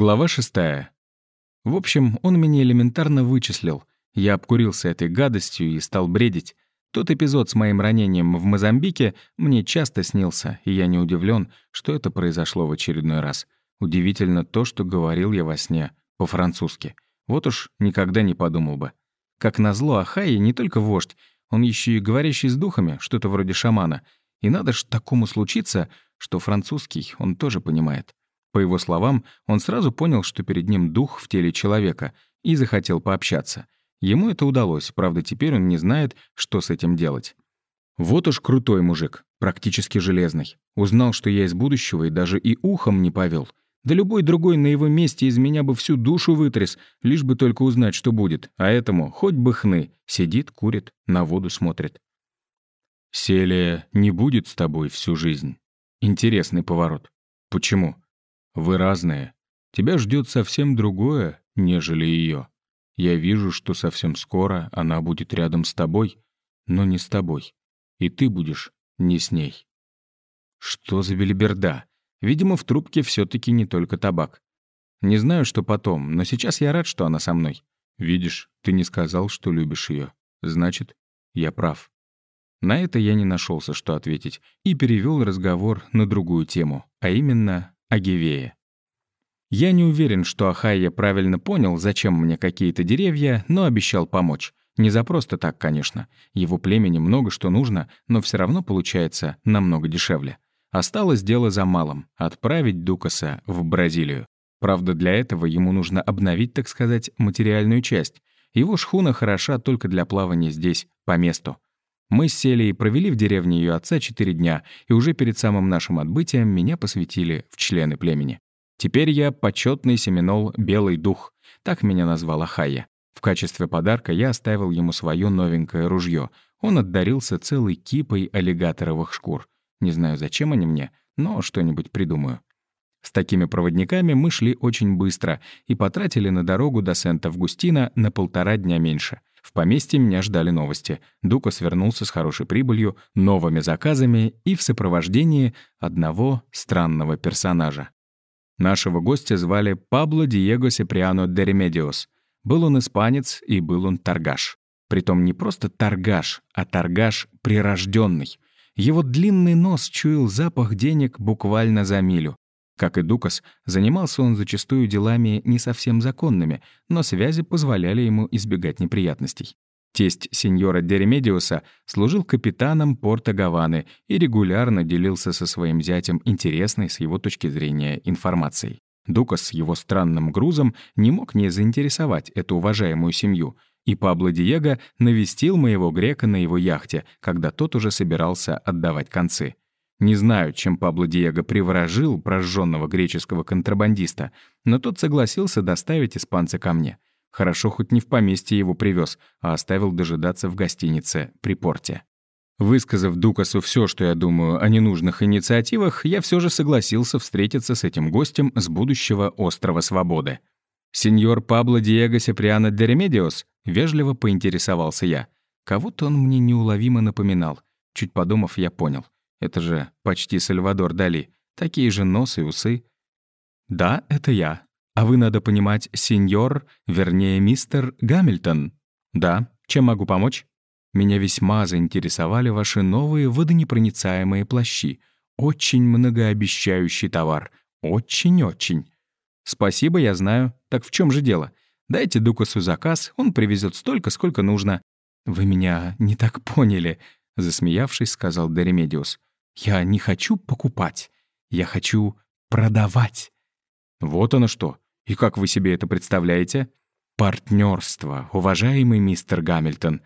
Глава шестая. В общем, он меня элементарно вычислил. Я обкурился этой гадостью и стал бредить. Тот эпизод с моим ранением в Мозамбике мне часто снился, и я не удивлен, что это произошло в очередной раз. Удивительно то, что говорил я во сне, по-французски. Вот уж никогда не подумал бы. Как назло, Ахайи не только вождь, он еще и говорящий с духами, что-то вроде шамана. И надо ж такому случиться, что французский он тоже понимает. По его словам, он сразу понял, что перед ним дух в теле человека, и захотел пообщаться. Ему это удалось, правда, теперь он не знает, что с этим делать. Вот уж крутой мужик, практически железный. Узнал, что я из будущего, и даже и ухом не повел. Да любой другой на его месте из меня бы всю душу вытряс, лишь бы только узнать, что будет. А этому хоть бы хны. Сидит, курит, на воду смотрит. «Селия не будет с тобой всю жизнь». Интересный поворот. Почему? Вы разные. Тебя ждет совсем другое, нежели ее. Я вижу, что совсем скоро она будет рядом с тобой, но не с тобой. И ты будешь не с ней. Что за белиберда? Видимо, в трубке все таки не только табак. Не знаю, что потом, но сейчас я рад, что она со мной. Видишь, ты не сказал, что любишь ее. Значит, я прав. На это я не нашелся, что ответить, и перевел разговор на другую тему, а именно Агивея. Я не уверен, что Ахайя правильно понял, зачем мне какие-то деревья, но обещал помочь. Не за просто так, конечно. Его племени много что нужно, но все равно получается намного дешевле. Осталось дело за малым — отправить Дукаса в Бразилию. Правда, для этого ему нужно обновить, так сказать, материальную часть. Его шхуна хороша только для плавания здесь, по месту. Мы с Селией провели в деревне ее отца четыре дня, и уже перед самым нашим отбытием меня посвятили в члены племени. Теперь я почетный семинол «Белый дух», так меня назвала Хая. В качестве подарка я оставил ему свое новенькое ружье. Он отдарился целой кипой аллигаторовых шкур. Не знаю, зачем они мне, но что-нибудь придумаю. С такими проводниками мы шли очень быстро и потратили на дорогу до Сент-Августина на полтора дня меньше. В поместье меня ждали новости. Дукас вернулся с хорошей прибылью, новыми заказами и в сопровождении одного странного персонажа. Нашего гостя звали Пабло Диего Сеприано де Ремедиос. Был он испанец и был он торгаш. Притом не просто торгаш, а торгаш прирожденный. Его длинный нос чуял запах денег буквально за милю. Как и Дукас, занимался он зачастую делами не совсем законными, но связи позволяли ему избегать неприятностей. Тесть сеньора Деремедиуса служил капитаном порта Гаваны и регулярно делился со своим зятем интересной с его точки зрения информацией. Дукас с его странным грузом не мог не заинтересовать эту уважаемую семью, и Пабло Диего навестил моего грека на его яхте, когда тот уже собирался отдавать концы. Не знаю, чем Пабло Диего приворожил прожженного греческого контрабандиста, но тот согласился доставить испанца ко мне. Хорошо, хоть не в поместье его привез, а оставил дожидаться в гостинице при порте. Высказав Дукасу все, что я думаю о ненужных инициативах, я все же согласился встретиться с этим гостем с будущего острова Свободы. «Сеньор Пабло Диего Сеприано де Ремедиос?» — вежливо поинтересовался я. Кого-то он мне неуловимо напоминал. Чуть подумав, я понял. Это же почти Сальвадор Дали. Такие же нос и усы. «Да, это я», «А вы, надо понимать, сеньор, вернее, мистер Гамильтон?» «Да. Чем могу помочь?» «Меня весьма заинтересовали ваши новые водонепроницаемые плащи. Очень многообещающий товар. Очень-очень». «Спасибо, я знаю. Так в чем же дело? Дайте Дукасу заказ, он привезет столько, сколько нужно». «Вы меня не так поняли», — засмеявшись, сказал Деремедиус. «Я не хочу покупать. Я хочу продавать». «Вот оно что. И как вы себе это представляете? Партнерство, уважаемый мистер Гамильтон.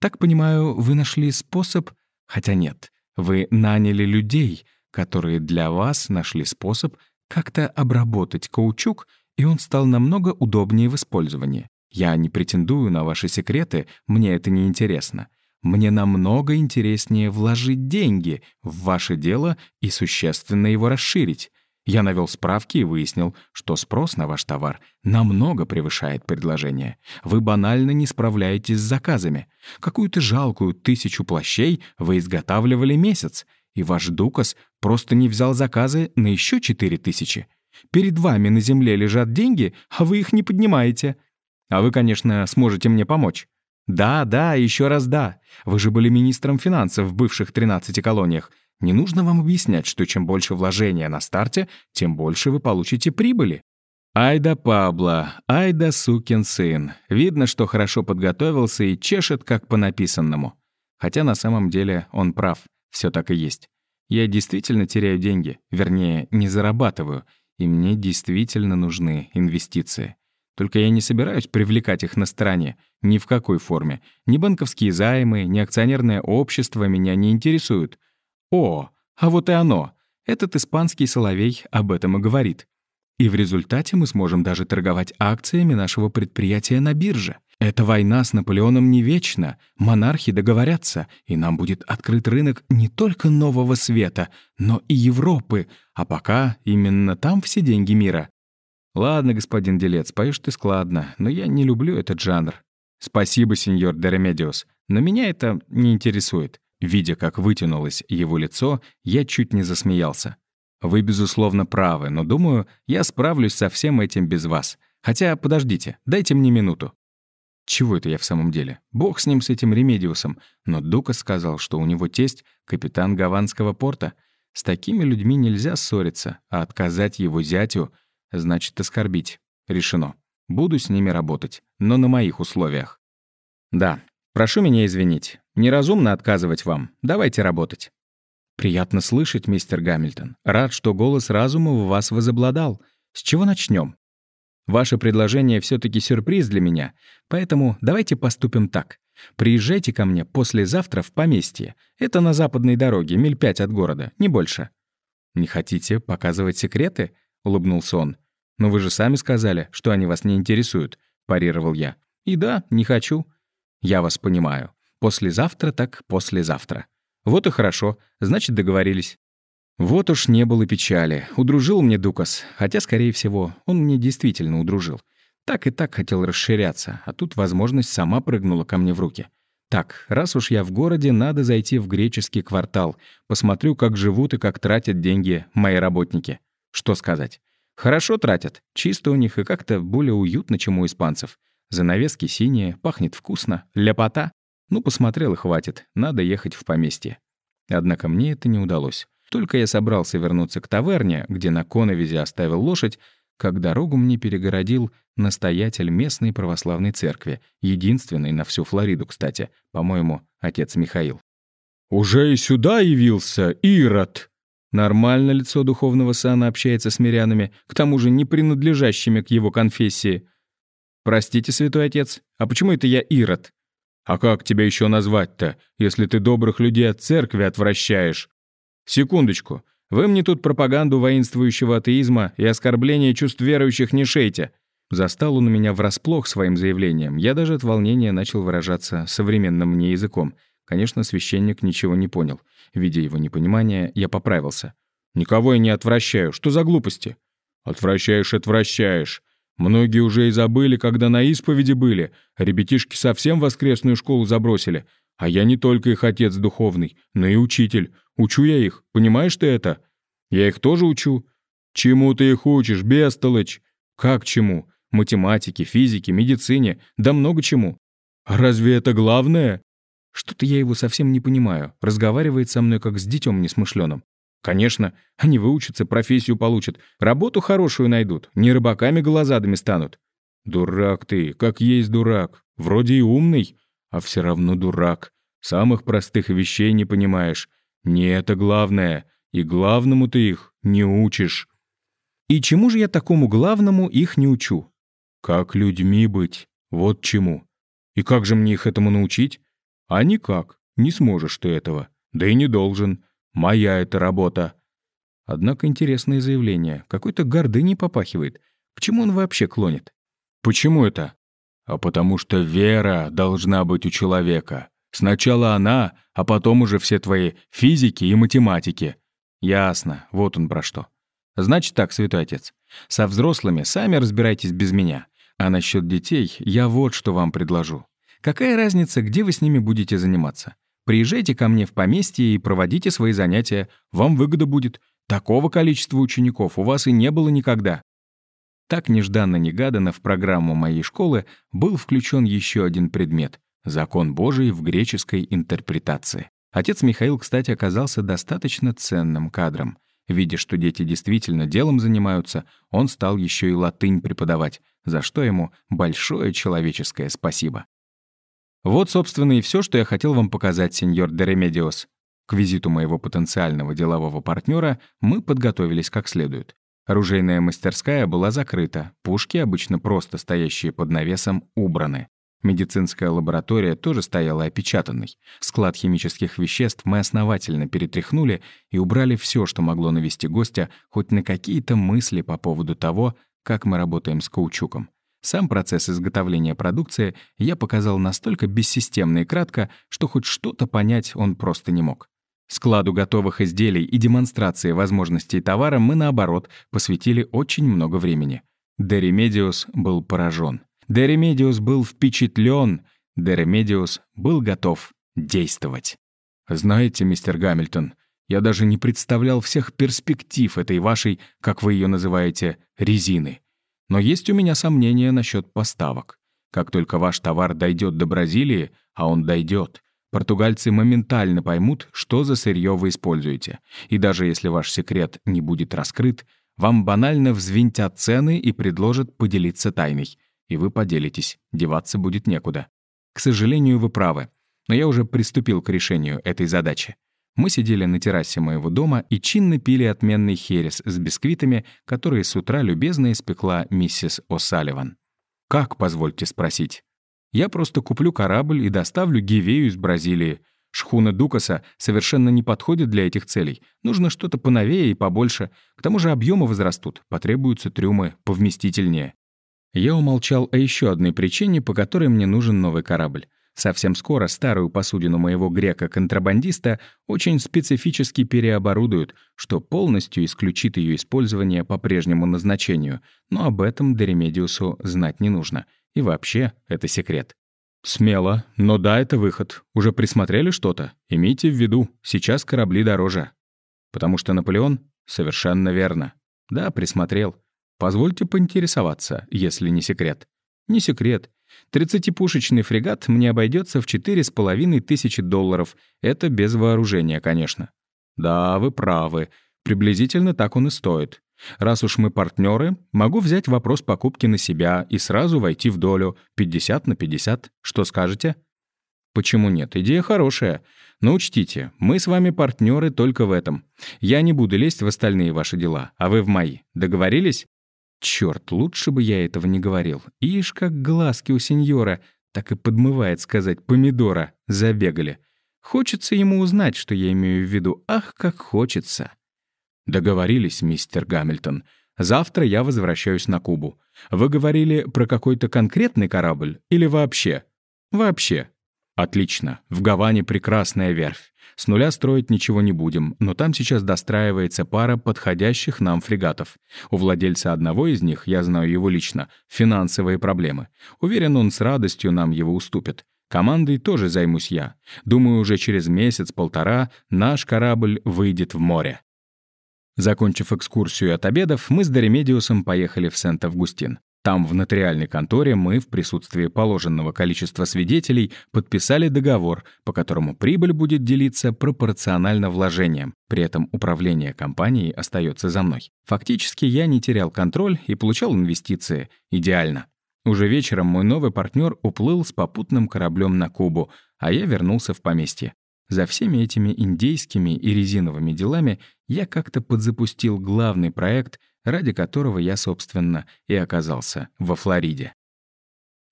Так понимаю, вы нашли способ... Хотя нет, вы наняли людей, которые для вас нашли способ как-то обработать каучук, и он стал намного удобнее в использовании. Я не претендую на ваши секреты, мне это не интересно. Мне намного интереснее вложить деньги в ваше дело и существенно его расширить. Я навел справки и выяснил, что спрос на ваш товар намного превышает предложение. Вы банально не справляетесь с заказами. Какую-то жалкую тысячу плащей вы изготавливали месяц, и ваш Дукас просто не взял заказы на еще четыре тысячи. Перед вами на земле лежат деньги, а вы их не поднимаете. А вы, конечно, сможете мне помочь. Да, да, еще раз да. Вы же были министром финансов в бывших 13 колониях. Не нужно вам объяснять, что чем больше вложения на старте, тем больше вы получите прибыли. Ай да Пабло, ай да сукин сын. Видно, что хорошо подготовился и чешет, как по написанному. Хотя на самом деле он прав, все так и есть. Я действительно теряю деньги, вернее, не зарабатываю, и мне действительно нужны инвестиции. Только я не собираюсь привлекать их на стороне, ни в какой форме. Ни банковские займы, ни акционерное общество меня не интересуют. О, а вот и оно. Этот испанский соловей об этом и говорит. И в результате мы сможем даже торговать акциями нашего предприятия на бирже. Эта война с Наполеоном не вечна. Монархи договорятся, и нам будет открыт рынок не только нового света, но и Европы. А пока именно там все деньги мира. Ладно, господин Делец, поешь ты складно, но я не люблю этот жанр. Спасибо, сеньор Деремедиус, но меня это не интересует. Видя, как вытянулось его лицо, я чуть не засмеялся. Вы, безусловно, правы, но, думаю, я справлюсь со всем этим без вас. Хотя, подождите, дайте мне минуту. Чего это я в самом деле? Бог с ним, с этим Ремедиусом. Но Дука сказал, что у него тесть — капитан Гаванского порта. С такими людьми нельзя ссориться, а отказать его зятю — значит оскорбить. Решено. Буду с ними работать, но на моих условиях. Да, прошу меня извинить. Неразумно отказывать вам. Давайте работать. Приятно слышать, мистер Гамильтон. Рад, что голос разума в вас возобладал. С чего начнем? Ваше предложение все таки сюрприз для меня, поэтому давайте поступим так. Приезжайте ко мне послезавтра в поместье. Это на западной дороге, миль пять от города, не больше». «Не хотите показывать секреты?» — улыбнулся он. «Но вы же сами сказали, что они вас не интересуют», — парировал я. «И да, не хочу». «Я вас понимаю. Послезавтра так послезавтра». «Вот и хорошо, значит, договорились». Вот уж не было печали. Удружил мне Дукас. Хотя, скорее всего, он мне действительно удружил. Так и так хотел расширяться, а тут возможность сама прыгнула ко мне в руки. Так, раз уж я в городе, надо зайти в греческий квартал. Посмотрю, как живут и как тратят деньги мои работники. Что сказать? Хорошо тратят. Чисто у них и как-то более уютно, чем у испанцев. Занавески синие, пахнет вкусно, ляпота. Ну, посмотрел и хватит. Надо ехать в поместье. Однако мне это не удалось. Только я собрался вернуться к таверне, где на коновизе оставил лошадь, как дорогу мне перегородил настоятель местной православной церкви, единственной на всю Флориду, кстати, по-моему, отец Михаил. «Уже и сюда явился, Ирод!» Нормально лицо духовного сана общается с мирянами, к тому же не принадлежащими к его конфессии. «Простите, святой отец, а почему это я Ирод?» «А как тебя еще назвать-то, если ты добрых людей от церкви отвращаешь?» «Секундочку. Вы мне тут пропаганду воинствующего атеизма и оскорбления чувств верующих не шейте». Застал он меня врасплох своим заявлением. Я даже от волнения начал выражаться современным мне языком. Конечно, священник ничего не понял. Видя его непонимание, я поправился. «Никого я не отвращаю. Что за глупости?» «Отвращаешь, отвращаешь. Многие уже и забыли, когда на исповеди были. Ребятишки совсем воскресную школу забросили. А я не только их отец духовный, но и учитель. Учу я их, понимаешь ты это? Я их тоже учу. Чему ты их учишь, бестолочь? Как чему? Математике, физике, медицине, да много чему. А разве это главное? Что-то я его совсем не понимаю. Разговаривает со мной, как с детем несмышленым. Конечно, они выучатся, профессию получат, работу хорошую найдут, не рыбаками глазадами станут. Дурак ты, как есть дурак. Вроде и умный, а все равно дурак. Самых простых вещей не понимаешь. Не это главное, и главному ты их не учишь. И чему же я такому главному их не учу? Как людьми быть, вот чему. И как же мне их этому научить? А никак, не сможешь ты этого. Да и не должен. Моя это работа. Однако интересное заявление. Какой-то гордыней попахивает. К чему он вообще клонит? Почему это? А потому что вера должна быть у человека. Сначала она, а потом уже все твои физики и математики. Ясно, вот он про что. Значит так, святой отец, со взрослыми сами разбирайтесь без меня. А насчет детей я вот что вам предложу. Какая разница, где вы с ними будете заниматься? Приезжайте ко мне в поместье и проводите свои занятия. Вам выгода будет. Такого количества учеников у вас и не было никогда. Так нежданно-негаданно в программу моей школы был включен еще один предмет — закон Божий в греческой интерпретации. Отец Михаил, кстати, оказался достаточно ценным кадром. Видя, что дети действительно делом занимаются, он стал еще и латынь преподавать, за что ему большое человеческое спасибо. Вот, собственно, и все, что я хотел вам показать, сеньор Деремедиос. К визиту моего потенциального делового партнера мы подготовились как следует. Оружейная мастерская была закрыта, пушки, обычно просто стоящие под навесом, убраны. Медицинская лаборатория тоже стояла опечатанной. Склад химических веществ мы основательно перетряхнули и убрали все, что могло навести гостя хоть на какие-то мысли по поводу того, как мы работаем с каучуком. Сам процесс изготовления продукции я показал настолько бессистемно и кратко, что хоть что-то понять он просто не мог. Складу готовых изделий и демонстрации возможностей товара мы, наоборот, посвятили очень много времени. Деремедиус был поражен. Деремедиус был впечатлен. Деремедиус был готов действовать. «Знаете, мистер Гамильтон, я даже не представлял всех перспектив этой вашей, как вы ее называете, резины. Но есть у меня сомнения насчет поставок. Как только ваш товар дойдет до Бразилии, а он дойдет, Португальцы моментально поймут, что за сырье вы используете. И даже если ваш секрет не будет раскрыт, вам банально взвинтят цены и предложат поделиться тайной. И вы поделитесь, деваться будет некуда. К сожалению, вы правы. Но я уже приступил к решению этой задачи. Мы сидели на террасе моего дома и чинно пили отменный херес с бисквитами, которые с утра любезно испекла миссис О'Салливан. «Как, позвольте спросить?» Я просто куплю корабль и доставлю Гивею из Бразилии. Шхуна Дукаса совершенно не подходит для этих целей. Нужно что-то поновее и побольше. К тому же объемы возрастут, потребуются трюмы повместительнее. Я умолчал о еще одной причине, по которой мне нужен новый корабль. Совсем скоро старую посудину моего грека-контрабандиста очень специфически переоборудуют, что полностью исключит ее использование по прежнему назначению, но об этом Деремедиусу знать не нужно. И вообще, это секрет. Смело, но да, это выход. Уже присмотрели что-то? Имейте в виду, сейчас корабли дороже. Потому что Наполеон? Совершенно верно. Да, присмотрел. Позвольте поинтересоваться, если не секрет. Не секрет. Тридцатипушечный фрегат мне обойдется в четыре с половиной тысячи долларов. Это без вооружения, конечно. Да, вы правы. Приблизительно так он и стоит. Раз уж мы партнеры, могу взять вопрос покупки на себя и сразу войти в долю 50 на 50. Что скажете? Почему нет? Идея хорошая. Но учтите, мы с вами партнеры только в этом. Я не буду лезть в остальные ваши дела, а вы в мои. Договорились? Черт, лучше бы я этого не говорил. Ишь, как глазки у сеньора, так и подмывает сказать помидора. Забегали. Хочется ему узнать, что я имею в виду. Ах, как хочется. «Договорились, мистер Гамильтон. Завтра я возвращаюсь на Кубу. Вы говорили про какой-то конкретный корабль или вообще?» «Вообще». «Отлично. В Гаване прекрасная верфь. С нуля строить ничего не будем, но там сейчас достраивается пара подходящих нам фрегатов. У владельца одного из них, я знаю его лично, финансовые проблемы. Уверен, он с радостью нам его уступит. Командой тоже займусь я. Думаю, уже через месяц-полтора наш корабль выйдет в море. Закончив экскурсию от обедов, мы с Доремедиусом поехали в Сент-Августин. Там, в нотариальной конторе, мы в присутствии положенного количества свидетелей подписали договор, по которому прибыль будет делиться пропорционально вложениям. При этом управление компанией остается за мной. Фактически я не терял контроль и получал инвестиции. Идеально. Уже вечером мой новый партнер уплыл с попутным кораблем на Кубу, а я вернулся в поместье. За всеми этими индейскими и резиновыми делами я как-то подзапустил главный проект, ради которого я, собственно, и оказался во Флориде.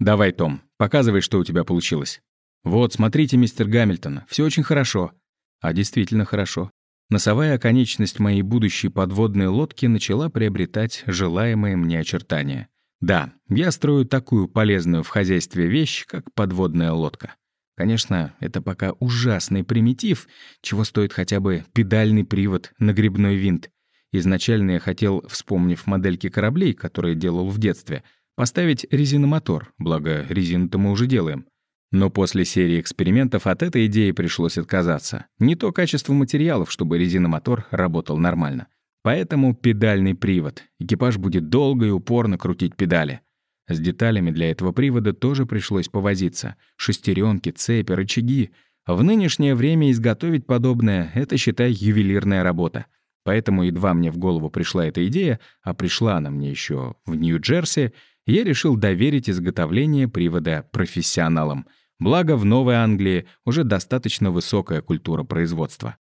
«Давай, Том, показывай, что у тебя получилось». «Вот, смотрите, мистер Гамильтон, все очень хорошо». А действительно хорошо. Носовая оконечность моей будущей подводной лодки начала приобретать желаемые мне очертания. Да, я строю такую полезную в хозяйстве вещь, как подводная лодка. Конечно, это пока ужасный примитив, чего стоит хотя бы педальный привод на грибной винт. Изначально я хотел, вспомнив модельки кораблей, которые делал в детстве, поставить резиномотор, благо резину-то мы уже делаем. Но после серии экспериментов от этой идеи пришлось отказаться. Не то качество материалов, чтобы резиномотор работал нормально. Поэтому педальный привод. Экипаж будет долго и упорно крутить педали. С деталями для этого привода тоже пришлось повозиться. Шестеренки, цепи, рычаги. В нынешнее время изготовить подобное — это, считай, ювелирная работа. Поэтому едва мне в голову пришла эта идея, а пришла она мне еще в Нью-Джерси, я решил доверить изготовление привода профессионалам. Благо, в Новой Англии уже достаточно высокая культура производства.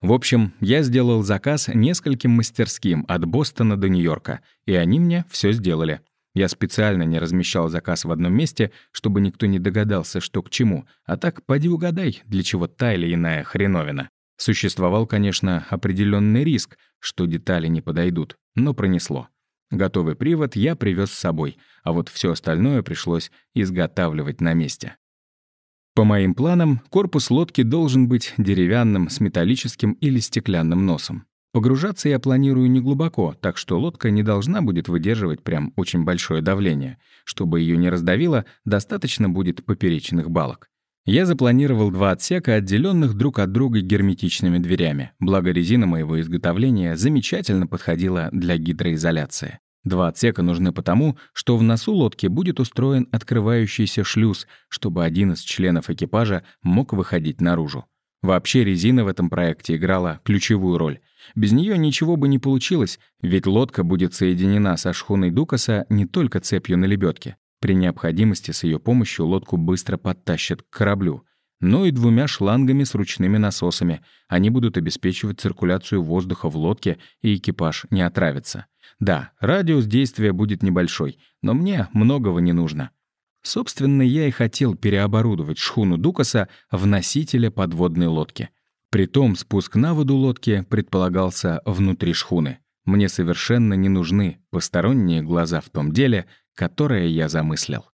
В общем, я сделал заказ нескольким мастерским от Бостона до Нью-Йорка, и они мне все сделали. Я специально не размещал заказ в одном месте, чтобы никто не догадался, что к чему, а так поди угадай, для чего та или иная хреновина. Существовал, конечно, определенный риск, что детали не подойдут, но пронесло. Готовый привод я привез с собой, а вот все остальное пришлось изготавливать на месте. По моим планам, корпус лодки должен быть деревянным, с металлическим или стеклянным носом. Погружаться я планирую неглубоко, так что лодка не должна будет выдерживать прям очень большое давление. Чтобы ее не раздавило, достаточно будет поперечных балок. Я запланировал два отсека, отделенных друг от друга герметичными дверями, благо резина моего изготовления замечательно подходила для гидроизоляции. Два отсека нужны потому, что в носу лодки будет устроен открывающийся шлюз, чтобы один из членов экипажа мог выходить наружу. Вообще резина в этом проекте играла ключевую роль. Без нее ничего бы не получилось, ведь лодка будет соединена со шхуной Дукаса не только цепью на лебедке. При необходимости с ее помощью лодку быстро подтащат к кораблю но и двумя шлангами с ручными насосами. Они будут обеспечивать циркуляцию воздуха в лодке, и экипаж не отравится. Да, радиус действия будет небольшой, но мне многого не нужно. Собственно, я и хотел переоборудовать шхуну Дукаса в носителя подводной лодки. Притом спуск на воду лодки предполагался внутри шхуны. Мне совершенно не нужны посторонние глаза в том деле, которое я замыслил.